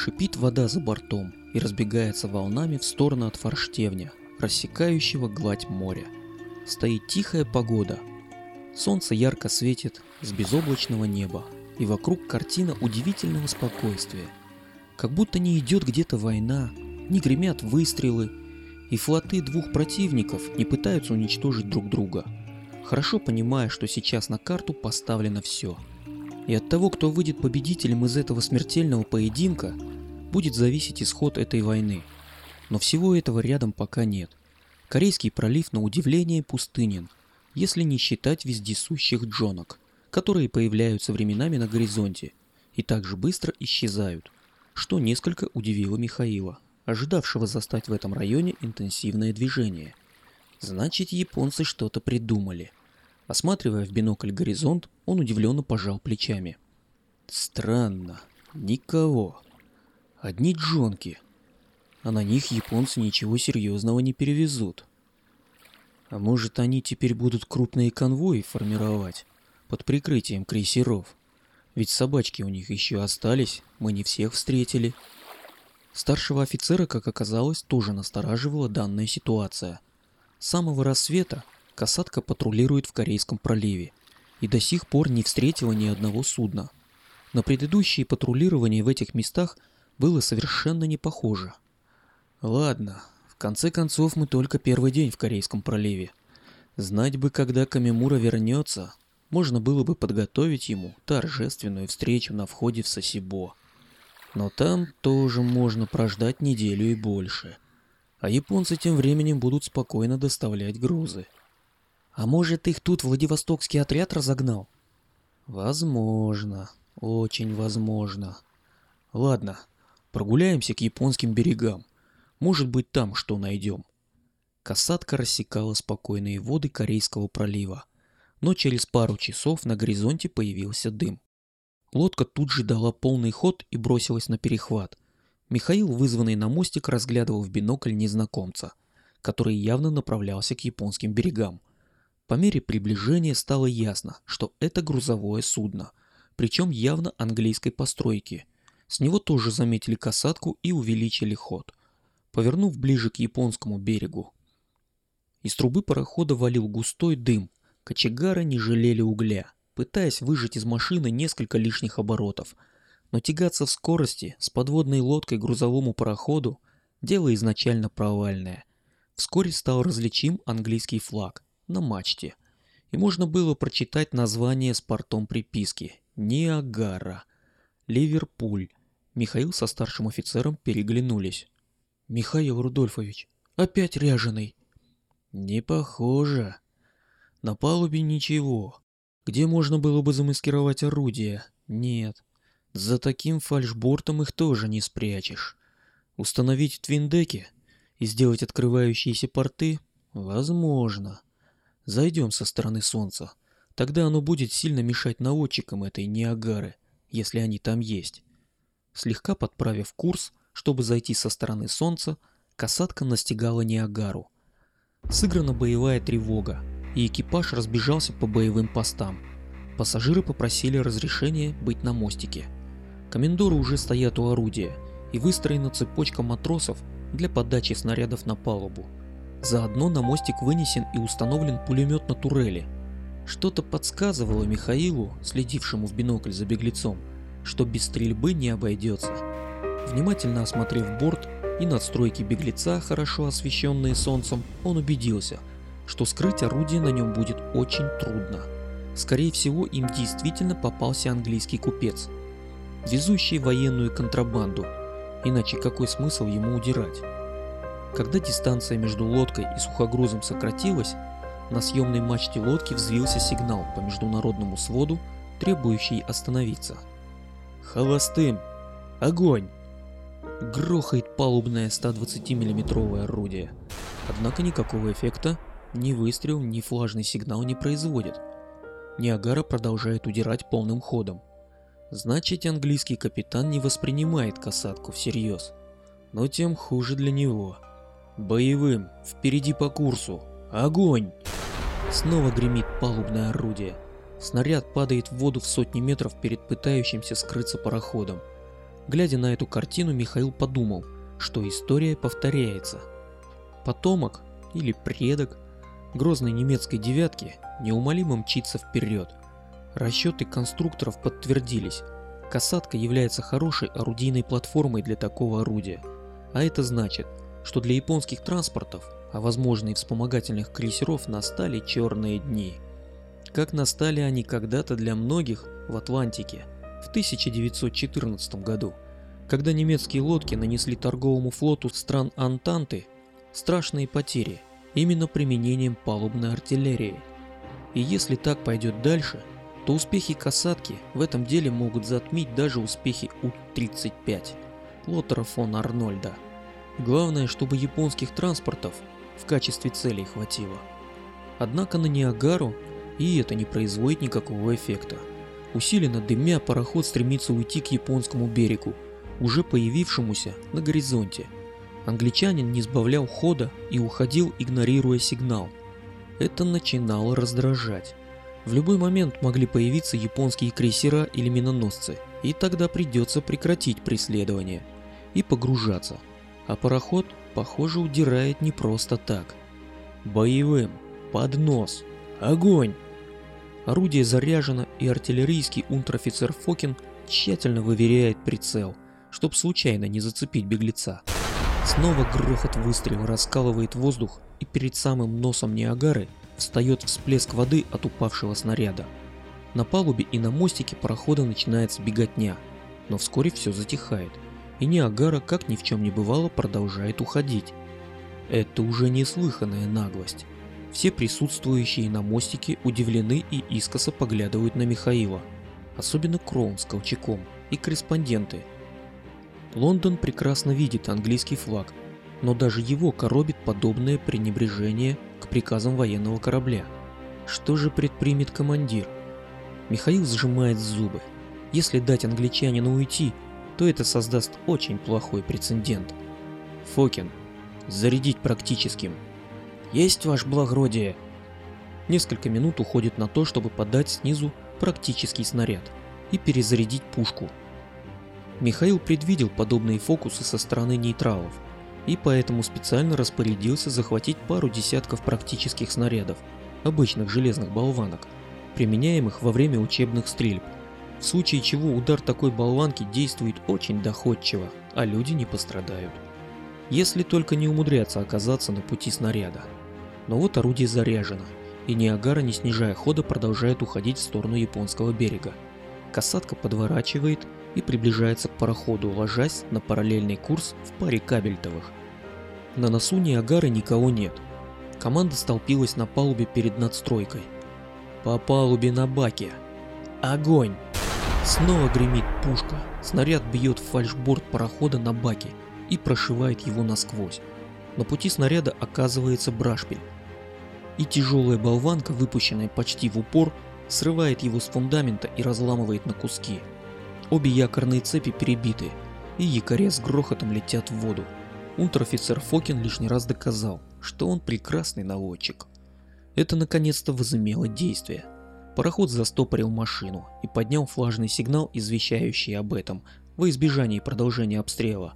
Шипит вода за бортом и разбегается волнами в сторону от форштевня, рассекающего гладь моря. Стоит тихая погода. Солнце ярко светит с безоблачного неба, и вокруг картина удивительного спокойствия. Как будто не идет где-то война, не гремят выстрелы, и флоты двух противников не пытаются уничтожить друг друга, хорошо понимая, что сейчас на карту поставлено все. И от того, кто выйдет победителем из этого смертельного поединка, будет зависеть исход этой войны. Но всего этого рядом пока нет. Корейский пролив на удивление пустынен, если не считать вездесущих джонок, которые появляются временами на горизонте и также быстро исчезают, что несколько удивило Михаила ожидавшего застать в этом районе интенсивное движение. Значит, японцы что-то придумали. Осматривая в бинокль горизонт, он удивленно пожал плечами. Странно. Никого. Одни джонки. А на них японцы ничего серьезного не перевезут. А может, они теперь будут крупные конвои формировать под прикрытием крейсеров? Ведь собачки у них еще остались, мы не всех встретили. Старшего офицера, как оказалось, тоже настораживала данная ситуация. С самого рассвета касатка патрулирует в Корейском проливе и до сих пор не встретила ни одного судна. На предыдущие патрулирования в этих местах было совершенно не похоже. Ладно, в конце концов мы только первый день в Корейском проливе. Знать бы, когда Камимура вернется, можно было бы подготовить ему торжественную встречу на входе в Сосибо. Но там тоже можно прождать неделю и больше. А японцы тем временем будут спокойно доставлять грузы. А может их тут Владивостокский отряд разогнал? Возможно, очень возможно. Ладно, прогуляемся к японским берегам. Может быть там что найдем. Касатка рассекала спокойные воды Корейского пролива, но через пару часов на горизонте появился дым. Лодка тут же дала полный ход и бросилась на перехват. Михаил, вызванный на мостик, разглядывал в бинокль незнакомца, который явно направлялся к японским берегам. По мере приближения стало ясно, что это грузовое судно, причем явно английской постройки. С него тоже заметили касатку и увеличили ход, повернув ближе к японскому берегу. Из трубы парохода валил густой дым, кочегары не жалели угля – пытаясь выжать из машины несколько лишних оборотов. Но тягаться в скорости с подводной лодкой грузовому пароходу – дело изначально провальное. Вскоре стал различим английский флаг на мачте, и можно было прочитать название с портом приписки – Ниагара, Ливерпуль. Михаил со старшим офицером переглянулись. «Михаил Рудольфович, опять ряженый?» «Не похоже. На палубе ничего, где можно было бы замаскировать орудия? Нет. За таким фальшбортом их тоже не спрячешь. Установить в твиндеке и сделать открывающиеся порты? Возможно. Зайдем со стороны солнца. Тогда оно будет сильно мешать наводчикам этой Ниагары, если они там есть. Слегка подправив курс, чтобы зайти со стороны солнца, касатка настигала Ниагару. Сыграна боевая тревога, и экипаж разбежался по боевым постам. Пассажиры попросили разрешения быть на мостике. Комендоры уже стоят у орудия, и выстроена цепочка матросов для подачи снарядов на палубу. Заодно на мостик вынесен и установлен пулемет на турели. Что-то подсказывало Михаилу, следившему в бинокль за беглецом, что без стрельбы не обойдется. Внимательно осмотрев борт и надстройки беглеца, хорошо освещенные солнцем, он убедился – что скрыть орудие на нем будет очень трудно. Скорее всего, им действительно попался английский купец, везущий военную контрабанду, иначе какой смысл ему удирать? Когда дистанция между лодкой и сухогрузом сократилась, на съемной мачте лодки взвился сигнал по международному своду, требующий остановиться. «Холостым! Огонь!» Грохает палубное 120 миллиметровое орудие. Однако никакого эффекта ни выстрел, ни флажный сигнал не производит. Ниагара продолжает удирать полным ходом. Значит, английский капитан не воспринимает касатку всерьез. Но тем хуже для него. Боевым, впереди по курсу. Огонь! Снова гремит палубное орудие. Снаряд падает в воду в сотни метров перед пытающимся скрыться пароходом. Глядя на эту картину, Михаил подумал, что история повторяется. Потомок или предок грозной немецкой девятки неумолимо мчится вперед. Расчеты конструкторов подтвердились. Касатка является хорошей орудийной платформой для такого орудия. А это значит, что для японских транспортов, а возможно и вспомогательных крейсеров настали черные дни. Как настали они когда-то для многих в Атлантике в 1914 году, когда немецкие лодки нанесли торговому флоту стран Антанты страшные потери именно применением палубной артиллерии. И если так пойдет дальше, то успехи касатки в этом деле могут затмить даже успехи У-35 Лотера фон Арнольда. Главное, чтобы японских транспортов в качестве целей хватило. Однако на Ниагару и это не производит никакого эффекта. Усиленно дымя пароход стремится уйти к японскому берегу, уже появившемуся на горизонте. Англичанин не сбавлял хода и уходил, игнорируя сигнал. Это начинало раздражать. В любой момент могли появиться японские крейсера или миноносцы, и тогда придется прекратить преследование и погружаться. А пароход, похоже, удирает не просто так. Боевым, под нос, огонь! Орудие заряжено, и артиллерийский унтер-офицер Фокин тщательно выверяет прицел, чтоб случайно не зацепить беглеца. Снова грохот выстрела раскалывает воздух, и перед самым носом Ниагары встает всплеск воды от упавшего снаряда. На палубе и на мостике парохода начинается беготня, но вскоре все затихает, и Ниагара, как ни в чем не бывало, продолжает уходить. Это уже неслыханная наглость. Все присутствующие на мостике удивлены и искоса поглядывают на Михаила, особенно Кроун с Колчаком и корреспонденты. Лондон прекрасно видит английский флаг, но даже его коробит подобное пренебрежение к приказам военного корабля. Что же предпримет командир? Михаил сжимает зубы. Если дать англичанину уйти, то это создаст очень плохой прецедент. Фокин. Зарядить практическим. Есть, ваше благородие. Несколько минут уходит на то, чтобы подать снизу практический снаряд и перезарядить пушку. Михаил предвидел подобные фокусы со стороны нейтралов и поэтому специально распорядился захватить пару десятков практических снарядов, обычных железных болванок, применяемых во время учебных стрельб, в случае чего удар такой болванки действует очень доходчиво, а люди не пострадают. Если только не умудряться оказаться на пути снаряда. Но вот орудие заряжено, и Ниагара, не снижая хода, продолжает уходить в сторону японского берега. Касатка подворачивает и приближается к пароходу, ложась на параллельный курс в паре кабельтовых. На носу Ниагары никого нет. Команда столпилась на палубе перед надстройкой. По палубе на баке. Огонь! Снова гремит пушка. Снаряд бьет в фальшборд парохода на баке и прошивает его насквозь. На пути снаряда оказывается брашпиль, и тяжелая болванка, выпущенная почти в упор, срывает его с фундамента и разламывает на куски. Обе якорные цепи перебиты, и якоря с грохотом летят в воду. Унтер-офицер Фокин лишний раз доказал, что он прекрасный наводчик. Это наконец-то возымело действие. Пароход застопорил машину и поднял флажный сигнал, извещающий об этом, во избежание продолжения обстрела.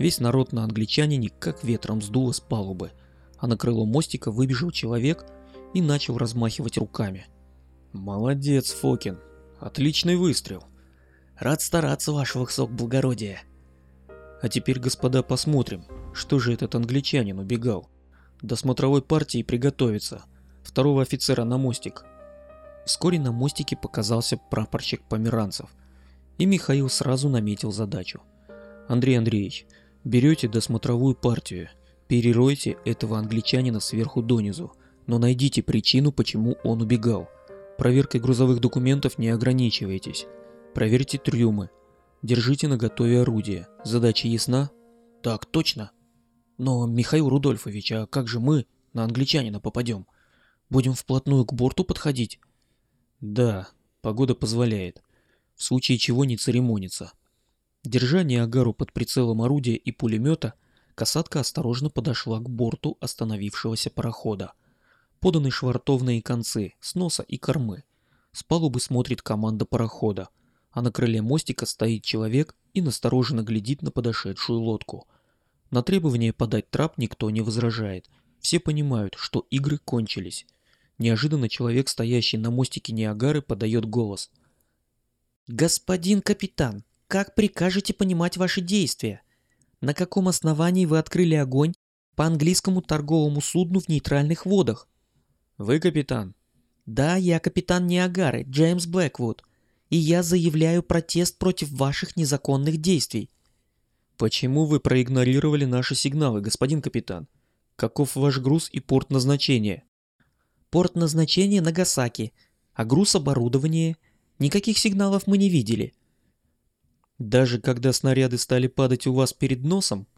Весь народ на англичанине как ветром сдуло с палубы – а на крыло мостика выбежал человек и начал размахивать руками. «Молодец, Фокин. Отличный выстрел. Рад стараться, ваше высокоблагородие». А теперь, господа, посмотрим, что же этот англичанин убегал. До смотровой партии приготовиться. Второго офицера на мостик. Вскоре на мостике показался прапорщик Померанцев, и Михаил сразу наметил задачу. Андрей Андреевич, берете досмотровую партию – Переройте этого англичанина сверху донизу, но найдите причину, почему он убегал. Проверкой грузовых документов не ограничивайтесь. Проверьте трюмы. Держите на готове орудие. Задача ясна? Так, точно. Но, Михаил Рудольфович, а как же мы на англичанина попадем? Будем вплотную к борту подходить? Да, погода позволяет. В случае чего не церемониться. Держа Ниагару под прицелом орудия и пулемета, Касатка осторожно подошла к борту остановившегося парохода. Поданы швартовные концы с носа и кормы. С палубы смотрит команда парохода. а на крыле мостика стоит человек и настороженно глядит на подошедшую лодку. На требование подать трап никто не возражает. Все понимают, что игры кончились. Неожиданно человек, стоящий на мостике Ниагары, подает голос. «Господин капитан, как прикажете понимать ваши действия? На каком основании вы открыли огонь по английскому торговому судну в нейтральных водах?» «Вы капитан?» «Да, я капитан Ниагары, Джеймс Блэквуд, и я заявляю протест против ваших незаконных действий». «Почему вы проигнорировали наши сигналы, господин капитан? Каков ваш груз и порт назначения?» Порт назначения Нагасаки, а груз оборудования. Никаких сигналов мы не видели. Даже когда снаряды стали падать у вас перед носом?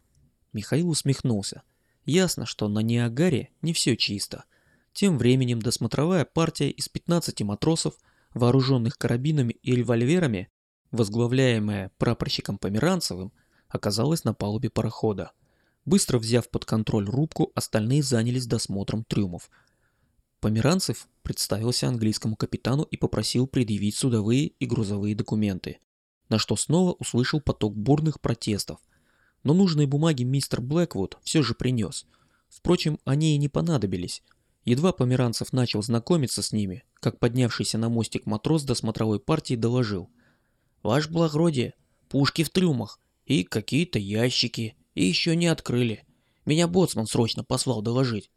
Михаил усмехнулся. Ясно, что на Ниагаре не все чисто. Тем временем досмотровая партия из 15 матросов, вооруженных карабинами и револьверами, возглавляемая прапорщиком Померанцевым, оказалась на палубе парохода. Быстро взяв под контроль рубку, остальные занялись досмотром трюмов – Померанцев представился английскому капитану и попросил предъявить судовые и грузовые документы, на что снова услышал поток бурных протестов. Но нужные бумаги мистер Блэквуд все же принес. Впрочем, они и не понадобились. Едва Померанцев начал знакомиться с ними, как поднявшийся на мостик матрос до смотровой партии доложил. «Ваше благородие, пушки в трюмах, и какие-то ящики, и еще не открыли. Меня боцман срочно послал доложить.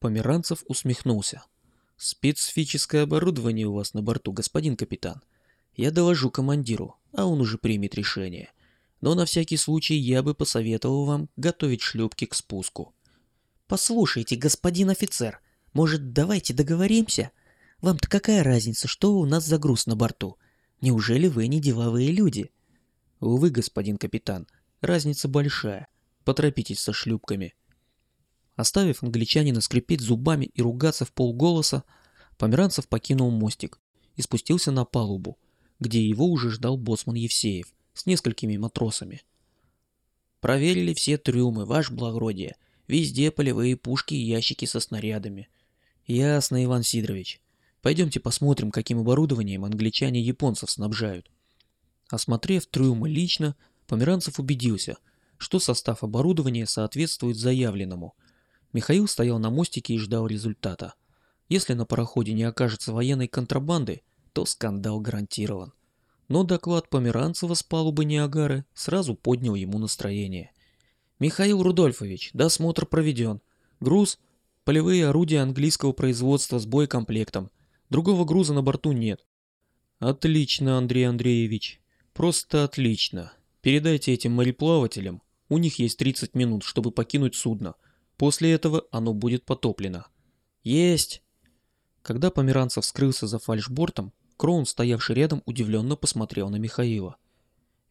Померанцев усмехнулся. «Специфическое оборудование у вас на борту, господин капитан. Я доложу командиру, а он уже примет решение. Но на всякий случай я бы посоветовал вам готовить шлюпки к спуску». «Послушайте, господин офицер, может, давайте договоримся? Вам-то какая разница, что у нас за груз на борту? Неужели вы не деловые люди?» «Увы, господин капитан, разница большая. Поторопитесь со шлюпками». Оставив англичанина скрипеть зубами и ругаться в полголоса, Померанцев покинул мостик и спустился на палубу, где его уже ждал боцман Евсеев с несколькими матросами. «Проверили все трюмы, ваше благородие. Везде полевые пушки и ящики со снарядами». «Ясно, Иван Сидорович. Пойдемте посмотрим, каким оборудованием англичане японцев снабжают». Осмотрев трюмы лично, Померанцев убедился, что состав оборудования соответствует заявленному – Михаил стоял на мостике и ждал результата. Если на пароходе не окажется военной контрабанды, то скандал гарантирован. Но доклад Померанцева с палубы Ниагары сразу поднял ему настроение. «Михаил Рудольфович, досмотр проведен. Груз – полевые орудия английского производства с боекомплектом. Другого груза на борту нет». «Отлично, Андрей Андреевич. Просто отлично. Передайте этим мореплавателям. У них есть 30 минут, чтобы покинуть судно – После этого оно будет потоплено. Есть! Когда Померанцев скрылся за фальшбортом, Кроун, стоявший рядом, удивленно посмотрел на Михаила.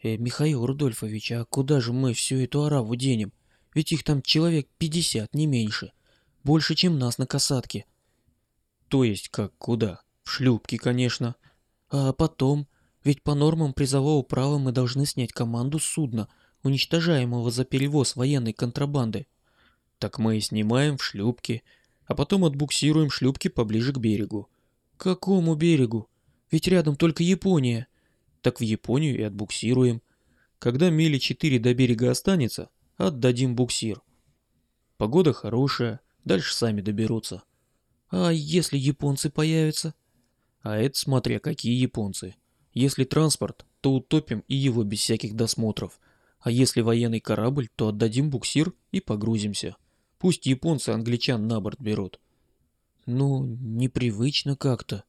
«Э, Михаил Рудольфович, а куда же мы всю эту ораву денем? Ведь их там человек пятьдесят, не меньше. Больше, чем нас на касатке». «То есть как куда? В шлюпке, конечно». «А потом? Ведь по нормам призового права мы должны снять команду с судна, уничтожаемого за перевоз военной контрабанды, так мы и снимаем в шлюпки, а потом отбуксируем шлюпки поближе к берегу. К какому берегу? Ведь рядом только Япония. Так в Японию и отбуксируем. Когда мили четыре до берега останется, отдадим буксир. Погода хорошая, дальше сами доберутся. А если японцы появятся? А это смотря какие японцы. Если транспорт, то утопим и его без всяких досмотров. А если военный корабль, то отдадим буксир и погрузимся. Пусть японцы англичан на борт берут. Ну, непривычно как-то.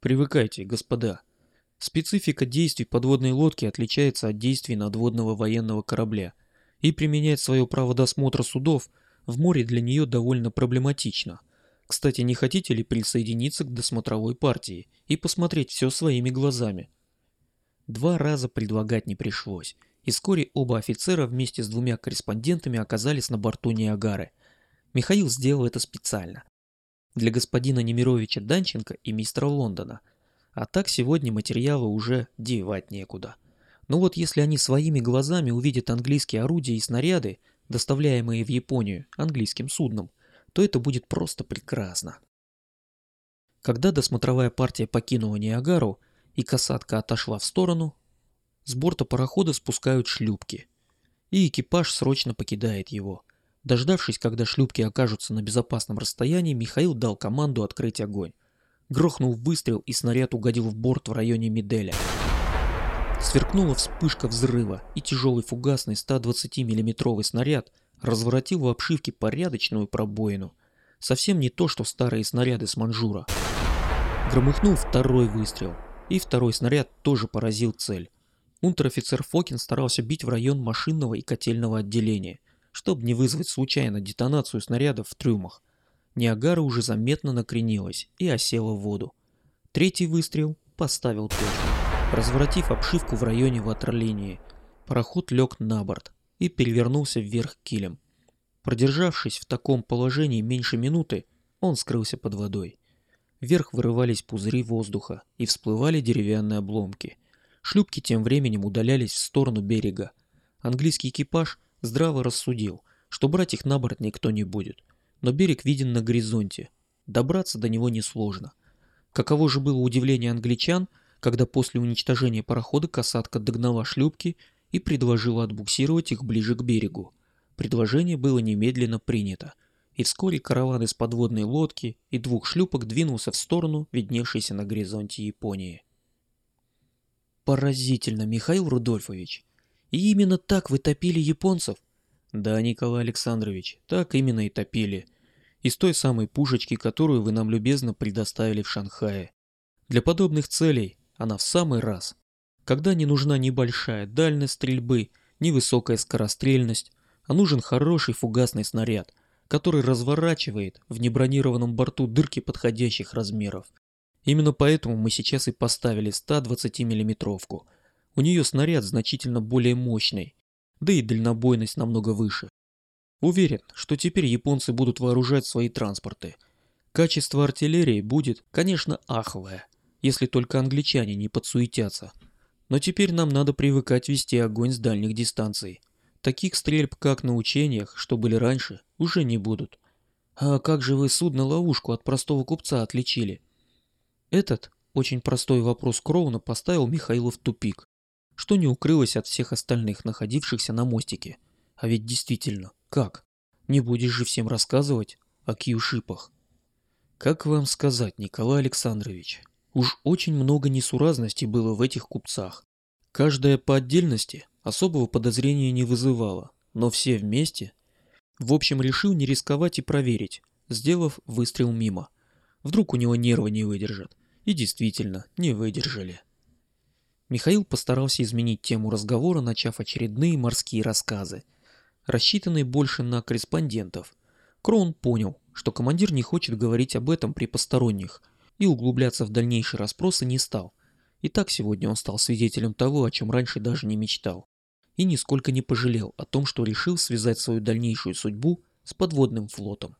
Привыкайте, господа. Специфика действий подводной лодки отличается от действий надводного военного корабля, и применять свое право досмотра судов в море для нее довольно проблематично. Кстати, не хотите ли присоединиться к досмотровой партии и посмотреть все своими глазами? Два раза предлагать не пришлось, и вскоре оба офицера вместе с двумя корреспондентами оказались на борту Ниагары. Михаил сделал это специально. Для господина Немировича Данченко и мистера Лондона. А так сегодня материалы уже девать некуда. Но вот если они своими глазами увидят английские орудия и снаряды, доставляемые в Японию английским судном, то это будет просто прекрасно. Когда досмотровая партия покинула Ниагару, и касатка отошла в сторону, с борта парохода спускают шлюпки, и экипаж срочно покидает его. Дождавшись, когда шлюпки окажутся на безопасном расстоянии, Михаил дал команду открыть огонь. Грохнул выстрел, и снаряд угодил в борт в районе Меделя. Сверкнула вспышка взрыва, и тяжелый фугасный 120 миллиметровый снаряд разворотил в обшивке порядочную пробоину. Совсем не то, что старые снаряды с Манжура. Громыхнул второй выстрел, и второй снаряд тоже поразил цель. Унтер-офицер Фокин старался бить в район машинного и котельного отделения, чтобы не вызвать случайно детонацию снарядов в трюмах. Ниагара уже заметно накренилась и осела в воду. Третий выстрел поставил точку, разворотив обшивку в районе ватерлинии. Пароход лег на борт и перевернулся вверх килем. Продержавшись в таком положении меньше минуты, он скрылся под водой. Вверх вырывались пузыри воздуха и всплывали деревянные обломки. Шлюпки тем временем удалялись в сторону берега. Английский экипаж здраво рассудил, что брать их на борт никто не будет. Но берег виден на горизонте. Добраться до него несложно. Каково же было удивление англичан, когда после уничтожения парохода касатка догнала шлюпки и предложила отбуксировать их ближе к берегу. Предложение было немедленно принято, и вскоре караван из подводной лодки и двух шлюпок двинулся в сторону видневшейся на горизонте Японии. Поразительно, Михаил Рудольфович. И именно так вы топили японцев? Да, Николай Александрович, так именно и топили. Из той самой пушечки, которую вы нам любезно предоставили в Шанхае. Для подобных целей она в самый раз когда не нужна ни большая дальность стрельбы, ни высокая скорострельность, а нужен хороший фугасный снаряд, который разворачивает в небронированном борту дырки подходящих размеров. Именно поэтому мы сейчас и поставили 120 миллиметровку. У нее снаряд значительно более мощный, да и дальнобойность намного выше. Уверен, что теперь японцы будут вооружать свои транспорты. Качество артиллерии будет, конечно, аховое, если только англичане не подсуетятся – но теперь нам надо привыкать вести огонь с дальних дистанций. Таких стрельб, как на учениях, что были раньше, уже не будут. А как же вы судно-ловушку от простого купца отличили? Этот очень простой вопрос Кроуна поставил Михаила в тупик, что не укрылось от всех остальных, находившихся на мостике. А ведь действительно, как? Не будешь же всем рассказывать о кьюшипах. Как вам сказать, Николай Александрович, Уж очень много несуразностей было в этих купцах. Каждая по отдельности особого подозрения не вызывала, но все вместе... В общем, решил не рисковать и проверить, сделав выстрел мимо. Вдруг у него нервы не выдержат. И действительно, не выдержали. Михаил постарался изменить тему разговора, начав очередные морские рассказы, рассчитанные больше на корреспондентов. Кроун понял, что командир не хочет говорить об этом при посторонних – и углубляться в дальнейшие расспросы не стал. И так сегодня он стал свидетелем того, о чем раньше даже не мечтал. И нисколько не пожалел о том, что решил связать свою дальнейшую судьбу с подводным флотом.